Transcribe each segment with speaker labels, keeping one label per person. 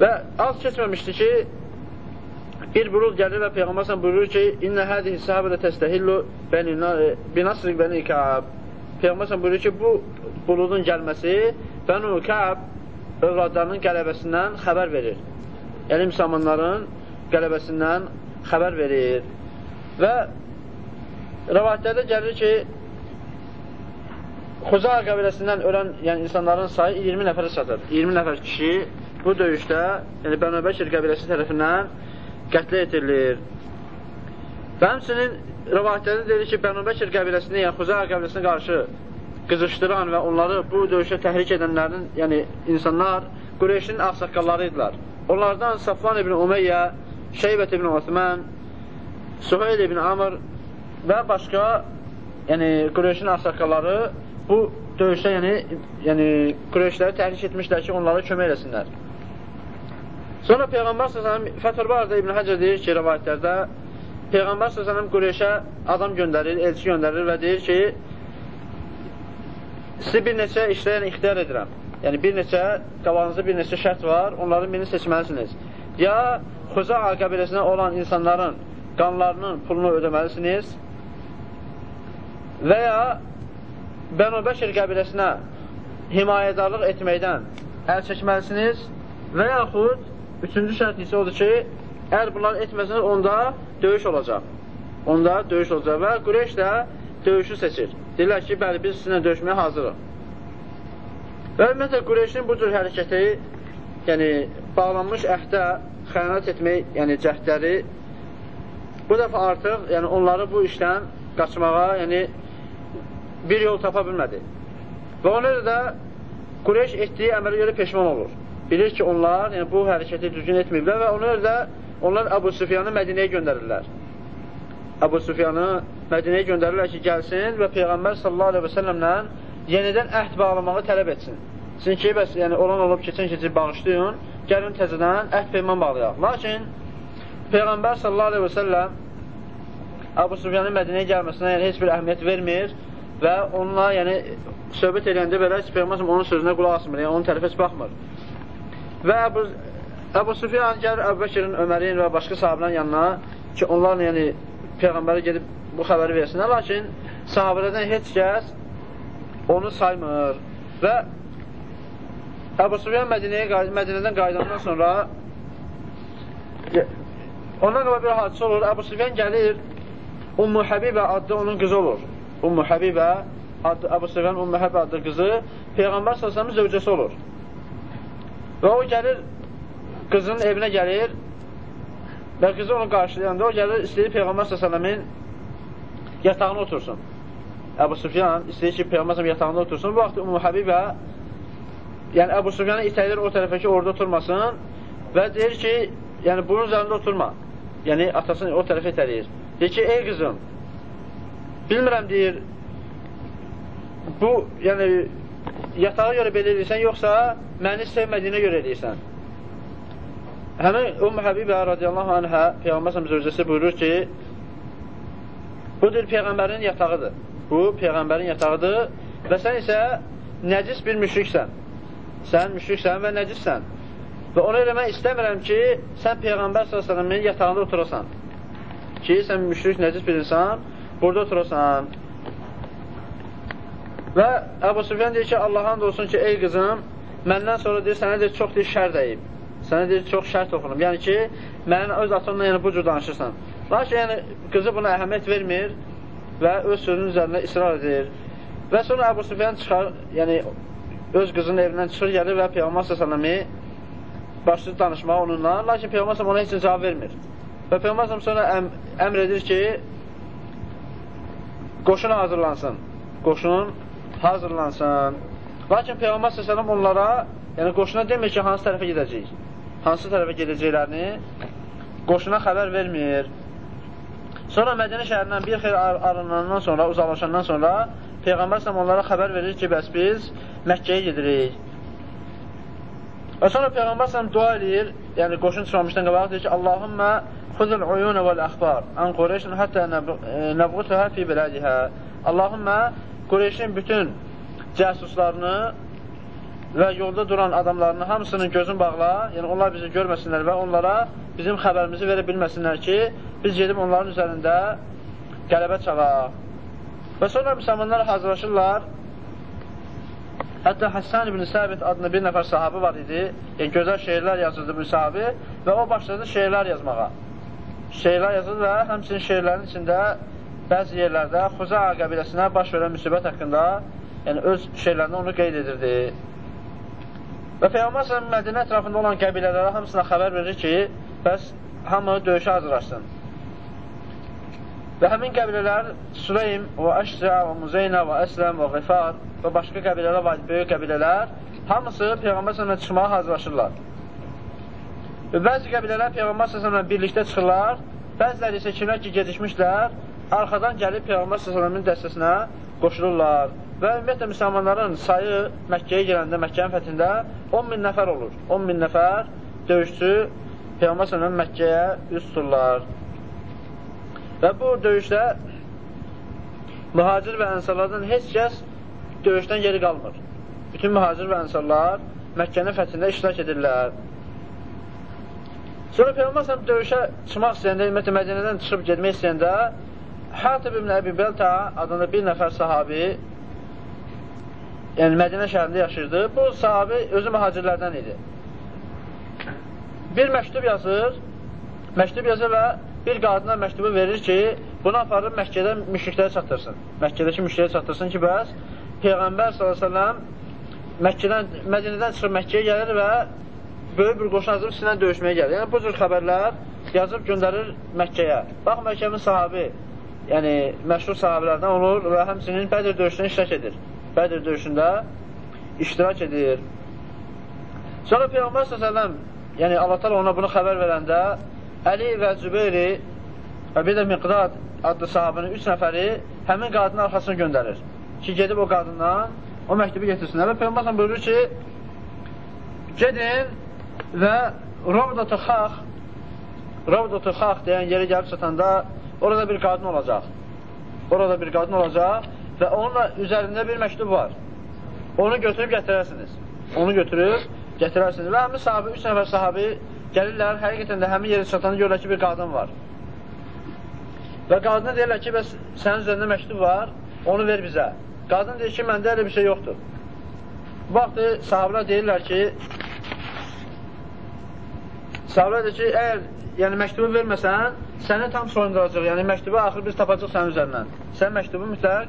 Speaker 1: Və az keçməmişdi ki, bir bulud gəlir və Peyğəmbər sən buyurur ki, İnnə hədihi sahabədə təstəhillu binasrik bəni Kəab. Peyğəmbər sən buyurur ki, bu buludun gəlməsi Bənu Kəab övladlarının qələbəsindən xəbər verir. Yəni, müsəlmanların qələbəsindən xəbər verir. Və rəvayətlərdə gəlir ki, Xuza qəbiləsindən ölən yəni insanların sayı 20 nəfərə çatır. 20 nəfər kişi bu döyüşdə, yəni Bənu Bəkir qəbiləsi tərəfindən qətlə yetirilir. Və həmçinin rəvayətlərdə deyir ki, Bənu Bəkir qəbiləsini, yəni Xuza qəbiləsinə qarşı qızışdıran və onları bu döyüşə təhrik edənlərin, yəni insanlar Qureyşin ağsaqqalları idilər. Onlardan Safvan ibn Umeyyə, Şeybət ibn Osman, Suheyl ibn Amr və başqa yəni Qureyşin ağsaqqalları bu döyüşdə yəni, yəni Qureyşləri təhrik etmişlər ki, onlara kömək eləsinlər. Sonra Peyğəmbər s.ə.v Fəthurbarda İbn Həcər deyir ki, rəvayətlərdə Peyğəmbər s.ə.v Qureyşə adam göndərir, elçi göndərir və deyir ki, sizi bir neçə işlə yəni, ixtiyar edirəm. Yəni, bir neçə, qabağınızda bir neçə şərt var, onların birini seçməlisiniz. Ya Xuza'a qəbiləsinə olan insanların qanlarının pulunu ödəməlisiniz və ya Bənu Bəşir qəbiləsinə himayədarlıq etməkdən əl çəkməlisiniz və yaxud üçüncü şərt isə odur ki, əgər bunlar etməsiniz, onda döyüş olacaq. Onda döyüş olacaq və Qureyş də döyüşü seçir. Deyirlər ki, bəli, biz sizinlə döyüşməyə hazırıq. Və ümumiyyətlə, Qureyşin bu cür hərəkəti, yəni, bağlanmış əhdə xəyanət etmək, yəni cəhdləri bu dəfə artıq, yəni onları bu işdən qaçmağa, yəni bir yol tapa bilmədi. Və ona görə də Qureyş etdiyi əmələ görə peşman olur. Bilir ki, onlar yəni, bu hərəkəti düzgün etməyiblər və ona görə onlar Əbu Süfyanı Mədinəyə göndərirlər. Əbu Süfyanı Mədinəyə göndərirlər ki, gəlsin və Peyğəmbər sallallahu aleyhi və səlləmlə yenidən əhd bağlamağı tələb etsin. Sizin ki, bəs yəni, olan olub keçən keçir bağışlayın, gəlin təzədən əhd peyman bağlayaq. Lakin Peyğəmbər sallallahu aleyhi və səlləm Əbu Süfyanın Mədinəyə gəlməsinə yəni, heç bir əhəmiyyət vermir və onunla, yəni, söhbət edəndə belə Peyğəmbər onun sözünə qulaq asmır, yəni onun tərəfə heç baxmır. Və Əbu, Əbu Sufyan gəlir Əbu Bəkirin, Ömərin və başqa sahabənin yanına ki, onlar yəni Peyğəmbərə gedib bu xəbəri versinlər, lakin sahabələrdən heç kəs onu saymır və Əbu Sufyan Mədinəyə, Mədinədən qayıdandan sonra ondan qabaq bir hadisə olur, Əbu Sufyan gəlir, Ummu Həbibə adlı onun qızı olur. Ummu Həbibə, adı, Əbu Süfyan Ummu Həbibə adlı qızı Peyğəmbər s.ə.v-in zövcəsi olur. Və o gəlir, qızının evinə gəlir və qızı onu qarşılayanda o gəlir, istəyir Peyğəmbər s.ə.v-in yatağına otursun. Əbu Süfyan istəyir ki, Peyğəmbər yatağında otursun. Bu vaxt Ummu Həbibə yəni Əbu Süfyanı itəlir o tərəfə ki, orada oturmasın və deyir ki, yəni bunun üzərində oturma. Yəni atasını o tərəfə itələyir. Deyir ki, ey qızım, Bilmirəm, deyir, bu, yəni, yatağa görə belə edirsən, yoxsa məni sevmədiyinə görə edirsən. Həmin Ümmü Həbibə radiyallahu anhə Peyğəmbər zövcəsi buyurur ki, bu deyir, Peyğəmbərin yatağıdır. Bu, Peyğəmbərin yatağıdır və sən isə nəcis bir müşriksən. Sən müşriksən və nəcissən. Və ona elə mən istəmirəm ki, sən Peyğəmbər s.ə.v-in yatağında oturasan. Ki, sən müşrik, nəcis bir insan burada oturasan. Və Əbu Süfyan deyir ki, Allah'ın da olsun ki, ey qızım, məndən sonra deyir, sənə deyir, çox deyir, şər dəyib. Sənə deyir, çox şər toxunum. Yəni ki, mənim öz atamla yəni, bu cür danışırsan. Lakin yəni, qızı buna əhəmiyyət vermir və öz sözünün üzərində israr edir. Və sonra Əbu Süfyan çıxar, yəni öz qızının evindən çıxır, gəlir və Peyğəmbər s.ə.v-i başlayır danışmağa onunla. Lakin Peyğəmbər ona heç cavab vermir. Və Peyğəmbər sonra əm, əmr edir ki, qoşun hazırlansın. Qoşun hazırlansın. Lakin Peyğəmbər s.ə.v onlara, yəni qoşuna demir ki, hansı tərəfə gedəcək, hansı tərəfə gedəcəklərini qoşuna xəbər vermir. Sonra Mədinə şəhərindən bir xeyr arınandan sonra, uzaqlaşandan sonra Peyğəmbər s.ə.v onlara xəbər verir ki, bəs biz Məkkəyə gedirik. Və sonra Peyğəmbər s.ə.v dua edir, yəni qoşun çıxmamışdan qabaq deyir ki, Allahümmə Xuzul uyuna vəl əxbar ən Qureyşin həttə nəbğutəhə fi belədihə. Allahümmə Qureyşin bütün cəsuslarını və yolda duran adamlarının hamısının gözün bağla, yəni onlar bizi görməsinlər və onlara bizim xəbərimizi verə bilməsinlər ki, biz gedib onların üzərində qələbə çalaq. Və sonra müsəlmanlar hazırlaşırlar. Hətta Həssan ibn Səbit adlı bir nəfər sahabı var idi. Yəni, gözəl şeirlər yazırdı bu sahabi və o başladı şeirlər yazmağa. Şeirlər yazır və həmçinin şeirlərin içində bəzi yerlərdə Xuza'a qəbiləsinə baş verən müsibət haqqında yəni öz şeirlərində onu qeyd edirdi. Və Peyğəmbər s.ə.v Mədinə ətrafında olan qəbilələrə hamısına xəbər verir ki, bəs hamı döyüşə hazırlaşsın. Və həmin qəbilələr Süleym və Əşrə və Muzeynə və Əsləm və Qifar və başqa qəbilələr var, böyük qəbilələr hamısı Peyğəmbər s.ə.və çıxmağa hazırlaşırlar. Və bəzi qəbilələr Peyğəmbər s.ə.və birlikdə çıxırlar, bəziləri isə kimlər ki, gedişmişlər, arxadan gəlib Peyğəmbər s.ə.v-in dəstəsinə qoşulurlar. Və ümumiyyətlə, müsəlmanların sayı Məkkəyə gələndə, Məkkənin fəthində 10 min nəfər olur. 10 min nəfər döyüşçü Peyğəmbər sələm Məkkəyə üst tuturlar. Və bu döyüşdə mühacir və ənsarlardan heç kəs döyüşdən geri qalmır. Bütün mühacir və ənsarlar Məkkənin fəthində iştirak edirlər. Sonra Peyğəmbər sələm döyüşə çıxmaq istəyəndə, ümumiyyətlə Mədinədən çıxıb getmək istəyəndə Hatib ibn Əbi Bəlta adında bir nəfər sahabi yəni Mədinə şəhərində yaşayırdı. Bu sahabi özü mühacirlərdən idi. Bir məktub yazır, məktub yazır və bir qadına məktubu verir ki, bunu aparıb Məkkədə müşriklərə çatdırsın. Məkkədəki müşriklərə çatdırsın ki, bəs Peyğəmbər s.ə.v Məkkədən, Mədinədən çıxıb Məkkəyə gəlir və böyük bir qoşun hazırıb sizinlə döyüşməyə gəlir. Yəni, bu cür xəbərlər yazıb göndərir Məkkəyə. Bax, Məkkəmin sahabi, yəni məşhur sahabilərdən olur və həmsinin Bədir döyüşünə iştirak edir. Bədir döyüşündə iştirak edir. Sonra Peyğəmbər s.ə.v yəni Allah təala ona bunu xəbər verəndə Əli və Zübeyri və bir də Miqdad adlı sahabının üç nəfəri həmin qadının arxasına göndərir ki, gedib o qadından o məktubu getirsinlər və Peyğəmbər buyurur ki, gedin və Rovdatu Xax Rovdatu Xax deyən yeri gəlib çatanda orada bir qadın olacaq. Orada bir qadın olacaq və onunla üzərində bir məktub var. Onu götürüb gətirərsiniz. Onu götürüb gətirərsiniz. Və həmin sahabi, üç nəfər sahabi gəlirlər, həqiqətən də həmin yerə çatanda görürlər ki, bir qadın var. Və qadına deyirlər ki, bəs sənin üzərində məktub var, onu ver bizə. Qadın deyir ki, məndə elə bir şey yoxdur. Vaxtı sahabilər deyirlər ki, sahabilər deyir ki, əgər yəni məktubu verməsən, səni tam soyunduracaq. Yəni məktubu axır biz tapacaq sənin üzərindən. Sən məktubu mütləq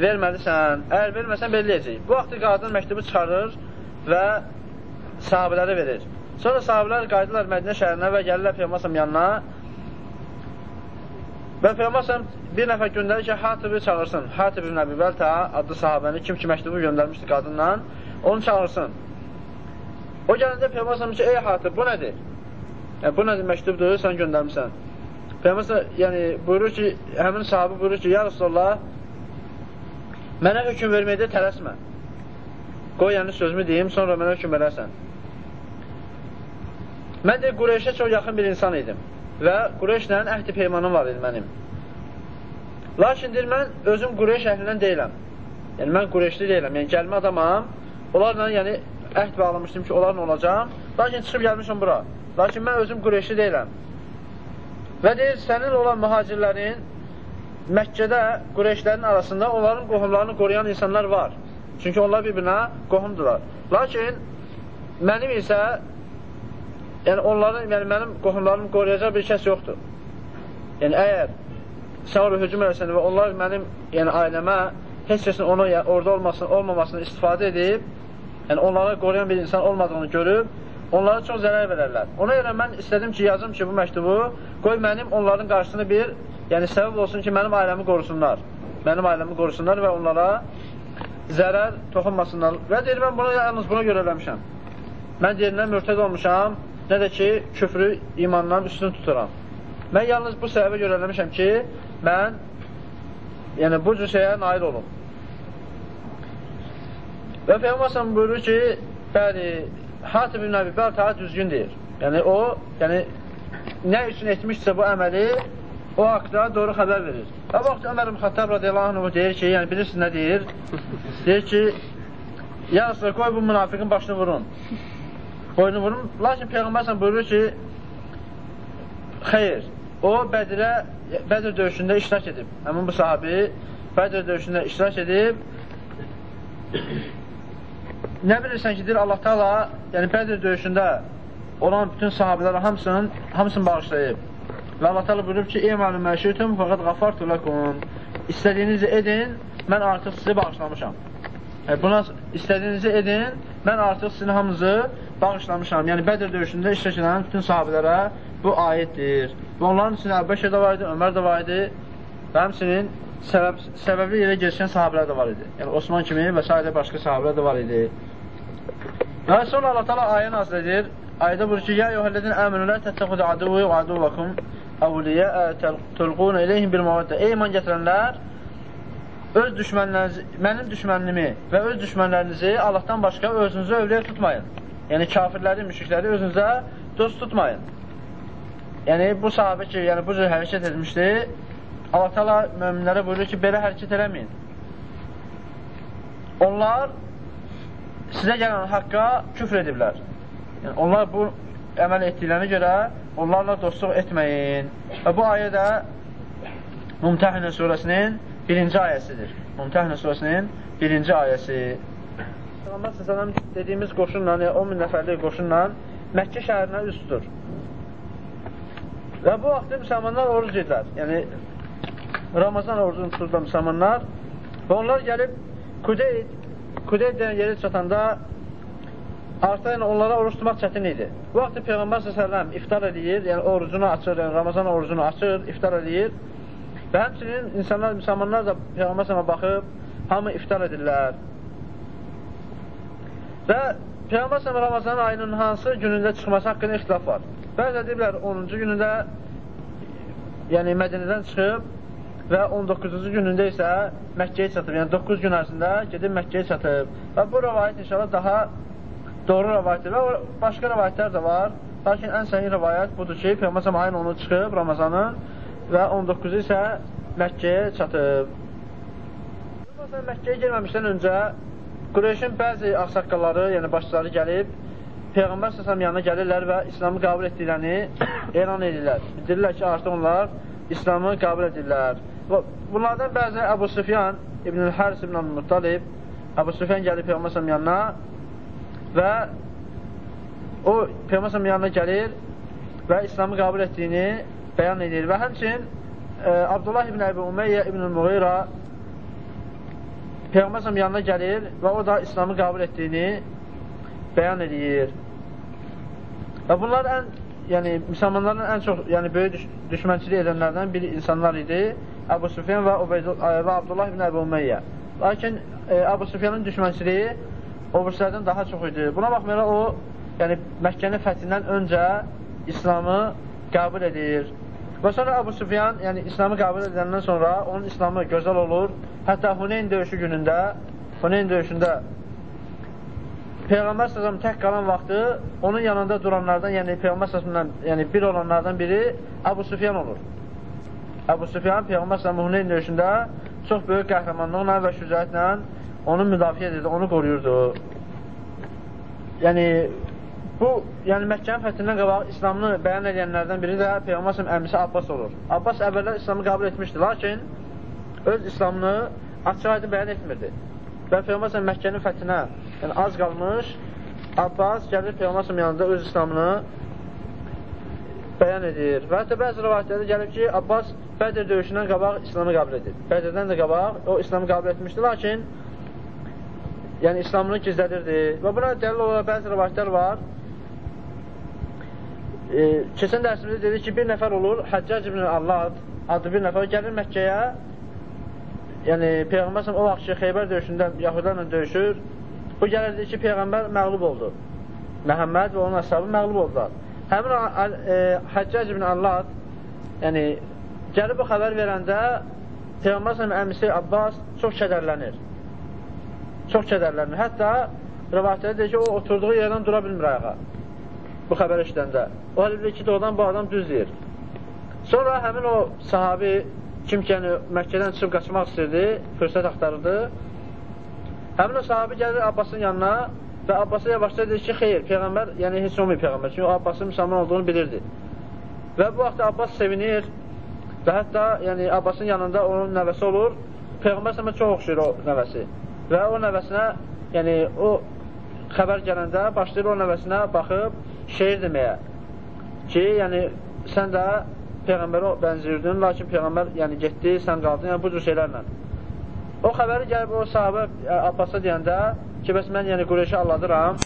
Speaker 1: verməlisən. Əgər verməsən, belirləyəcək. Bu vaxt qadın məktubu çıxarır və sahabələrə verir. Sonra sahabələr qayıdırlar Mədinə şəhərinə və gəlirlər Peyğəmbər yanına. Və Peyğəmbər bir nəfər göndərir ki, Hatibi çağırsın. Hatib ibn Əbi Bəltə adlı sahabəni, kim ki məktubu göndərmişdi qadınla, onu çağırsın. O gələndə Peyğəmbər ki, ey Hatib, bu nədir? Yəni, bu nədir məktubdur, sən göndərmirsən. Peyğəmbər yəni, buyurur ki, həmin sahabı buyurur ki, ya Rasulallah, Mənə hökum verməkdə tələsmə. Qoy, yəni sözümü deyim, sonra mənə hökum verərsən. Mən də Qureyşə çox yaxın bir insan idim və Qureyşlə əhdi peymanım var idi mənim. Lakin deyir, mən özüm Qureyş əhlindən deyiləm. Yəni, mən Qureyşli deyiləm, yəni gəlmə adamam. Onlarla, yəni, əhd bağlamışdım ki, onlarla olacam. Lakin çıxıb gəlmişəm bura. Lakin mən özüm Qureyşli deyiləm. Və deyir, sənin olan mühacirlərin Məkkədə Qureyşlərin arasında onların qohumlarını qoruyan insanlar var. Çünki onlar bir-birinə qohumdular. Lakin mənim isə yəni onların, yəni mənim qohumlarım qoruyacaq bir kəs yoxdur. Yəni əgər sən orada hücum eləsən və onlar mənim yəni ailəmə heç kəsin ona orada olmasını, olmamasını istifadə edib, yəni onları qoruyan bir insan olmadığını görüb, onlara çox zərər verərlər. Ona görə mən istədim ki, yazım ki, bu məktubu qoy mənim onların qarşısını bir Yəni, səbəb olsun ki, mənim ailəmi qorusunlar. Mənim ailəmi qorusunlar və onlara zərər toxunmasınlar. Və deyir, mən bunu yalnız buna görə eləmişəm. Mən deyirindən mürtəd olmuşam, nə də ki, küfrü imandan üstün tuturam. Mən yalnız bu səbəbə görə eləmişəm ki, mən yəni bu cür şeyə nail olum. Və Peyğəmbər buyurur ki, bəli, Hatib ibn Əbi Bəltə düzgün deyir. Yəni o, yəni nə üçün etmişsə bu əməli, o haqda doğru xəbər verir. Və vaxt Ömər Xattab radiyallahu anh deyir ki, yəni bilirsiniz nə deyir? Deyir ki, ya Rasulullah, qoy bu münafiqin başını vurun. Boynu vurun. Lakin Peyğəmbər buyurur ki, xeyr, o Bədirə, Bədir döyüşündə iştirak edib. Həmin bu sahabi Bədir döyüşündə iştirak edib. Nə bilirsən ki, deyir Allah Taala, yəni Bədir döyüşündə olan bütün sahabilərə hamısının hamısını bağışlayıb. Və Allah Taala buyurub ki, "Eyməlu məşitum fəqad qafartu lakum." İstədiyinizi edin, mən artıq sizi bağışlamışam. Yəni, buna istədiyinizi edin, mən artıq sizin hamınızı bağışlamışam. Yəni, Bədir döyüşündə iştirak edən bütün sahabilərə bu ayətdir. Və onların içində Əbbəşə də var idi, Ömər də var idi və həmsinin səbəb, səbəbli yerə geçən sahabilər də var idi. Yəni, Osman kimi və s. başqa sahabilər də var idi. Və sonra Allah tala ayə nazil edir. Ayədə buyurur ki, Ya yuhəllədin əminu lə təttəxudu aduvu və aduvakum əvliyə təlquna iləyhim bil mavaddə. Ey iman gətirənlər, öz düşmənlərinizi, mənim düşmənlimi və öz düşmənlərinizi Allahdan başqa özünüzü övliyə tutmayın. Yəni kafirləri, müşrikləri özünüzə dost tutmayın. Yəni bu sahabə ki, yəni bu cür hərəkət etmişdi, Allah təala möminlərə buyurur ki, belə hərəkət eləməyin. Onlar sizə gələn haqqa küfr ediblər. Yəni onlar bu əməl etdiklərinə görə onlarla dostluq etməyin. Və bu ayə də Mumtəhinə surəsinin birinci ayəsidir. Mumtəhinə surəsinin birinci ayəsi. Peyğəmbər səsələm dediyimiz qoşunla, yəni 10 min nəfərlik qoşunla Məkkə şəhərinə üst tutur. Və bu vaxtda müsəlmanlar oruc edirlər. Yəni, Ramazan orucunu tuturlar müsəlmanlar və onlar gəlib Kudeyd, Kudeyd deyən yeri çatanda artıq onlara oruç tutmaq çətin idi. Bu vaxt Peyğəmbər s.ə.v iftar edir, yəni orucunu açır, yəni Ramazan orucunu açır, iftar edir və həmçinin insanlar, müsəlmanlar da Peyğəmbər s.ə.və baxıb, hamı iftar edirlər. Və Peyğəmbər s.ə.v Ramazan ayının hansı günündə çıxması haqqında ixtilaf var. Bəzi deyirlər 10-cu günündə yəni Mədinədən çıxıb və 19-cu günündə isə Məkkəyə çatıb, yəni 9 gün ərzində gedib Məkkəyə çatıb. Və bu rəvayət inşallah daha doğru rəvayətdir və başqa rəvayətlər də var. Lakin ən səhih rəvayət budur ki, Peyğəmbər ayın onu çıxıb Ramazanın və 19-u isə Məkkəyə çatıb. Məkkəyə girməmişdən öncə Qureyşin bəzi ağsaqqalları, yəni başçıları gəlib Peyğəmbər səsəm yanına gəlirlər və İslamı qəbul etdiklərini elan edirlər. Bildirirlər ki, artıq onlar İslamı qəbul edirlər. Bunlardan bəzi Əbu Süfyan İbn-i Həris İbn-i Muttalib Əbu Süfyan gəlib Peyğəmbər yanına və o Peyğəmbər yanına gəlir və İslamı qəbul etdiyini bəyan edir və həmçinin e, Abdullah ibn Əbi Umeyyə ibn Muğira Peyğəmbər yanına gəlir və o da İslamı qəbul etdiyini bəyan edir. Və bunlar ən, yəni müsəlmanların ən çox, yəni böyük düş düşmənçilik edənlərdən bir insanlar idi. Əbu Süfyan və, və Abdullah ibn Əbi Umeyyə. Lakin e, Əbu Süfyanın düşmənçiliyi o birislərdən daha çox idi. Buna baxmayaraq o, yəni Məkkənin fəthindən öncə İslamı qəbul edir. Və sonra Əbu Sufyan, yəni İslamı qəbul edəndən sonra onun İslamı gözəl olur. Hətta Huneyn döyüşü günündə, Huneyn döyüşündə Peyğəmbər səsəm tək qalan vaxtı onun yanında duranlardan, yəni Peyğəmbər səsəmdən yəni bir olanlardan biri Əbu Sufyan olur. Əbu Sufyan Peyğəmbər səsəm Huneyn döyüşündə çox böyük qəhrəmanlıqla və şücayətlə onu müdafiə edirdi, onu qoruyurdu. Yəni, bu, yəni Məkkənin fəthindən qabaq İslamını bəyan edənlərdən biri də Peyğəmbər əmisi Abbas olur. Abbas əvvəllər İslamı qəbul etmişdi, lakin öz İslamını açıq aydın bəyan etmirdi. Və Peyğəmbər Məkkənin fəthinə yəni az qalmış, Abbas gəlir Peyğəmbər yanında öz İslamını bəyan edir. Və hətta bəzi rivayətlərdə gəlir ki, Abbas Bədir döyüşündən qabaq İslamı qəbul edir. Bədirdən də qabaq o İslamı qəbul etmişdi, lakin yəni İslamını gizlədirdi. Və buna dəlil olaraq bəzi rivayətlər var. E, keçən dərsimizdə dedik ki, bir nəfər olur, Həccac ibn Allad adlı bir nəfər gəlir Məkkəyə. Yəni Peyğəmbər o vaxt ki, Xeybər döyüşündə Yahudilərlə döyüşür. Bu deyir ki, Peyğəmbər məğlub oldu. Məhəmməd və onun əshabı məğlub oldular. Həmin e, Həccac ibn Allad yəni gəlib bu xəbər verəndə Peyğəmbər əmisi Abbas çox kədərlənir çox kədərlənir. Hətta rəvayətdə deyir ki, o oturduğu yerdən dura bilmir ayağa. Bu xəbər eşidəndə. O hələ bilir ki, doğrudan bu adam düz deyir. Sonra həmin o sahabi kim ki, yəni Məkkədən çıxıb qaçmaq istəyirdi, fürsət axtarırdı. Həmin o sahabi gəlir Abbasın yanına və Abbasa yavaşca deyir ki, xeyr, Peyğəmbər, yəni heç olmayıb Peyğəmbər. Çünki Abbasın müsəlman olduğunu bilirdi. Və bu vaxtda Abbas sevinir və hətta yəni, Abbasın yanında onun nəvəsi olur. Peyğəmbər sələmə çox oxşayır o nəvəsi. Və o nəvəsinə, yəni o xəbər gələndə başlayır o nəvəsinə baxıb şeir deməyə ki, yəni sən də Peyğəmbərə bənzirdin, lakin Peyğəmbər yəni getdi, sən qaldın, yəni bu cür şeylərlə. O xəbəri gəlib o sahabə Abbasa deyəndə ki, bəs mən yəni Qureyşi alladıram.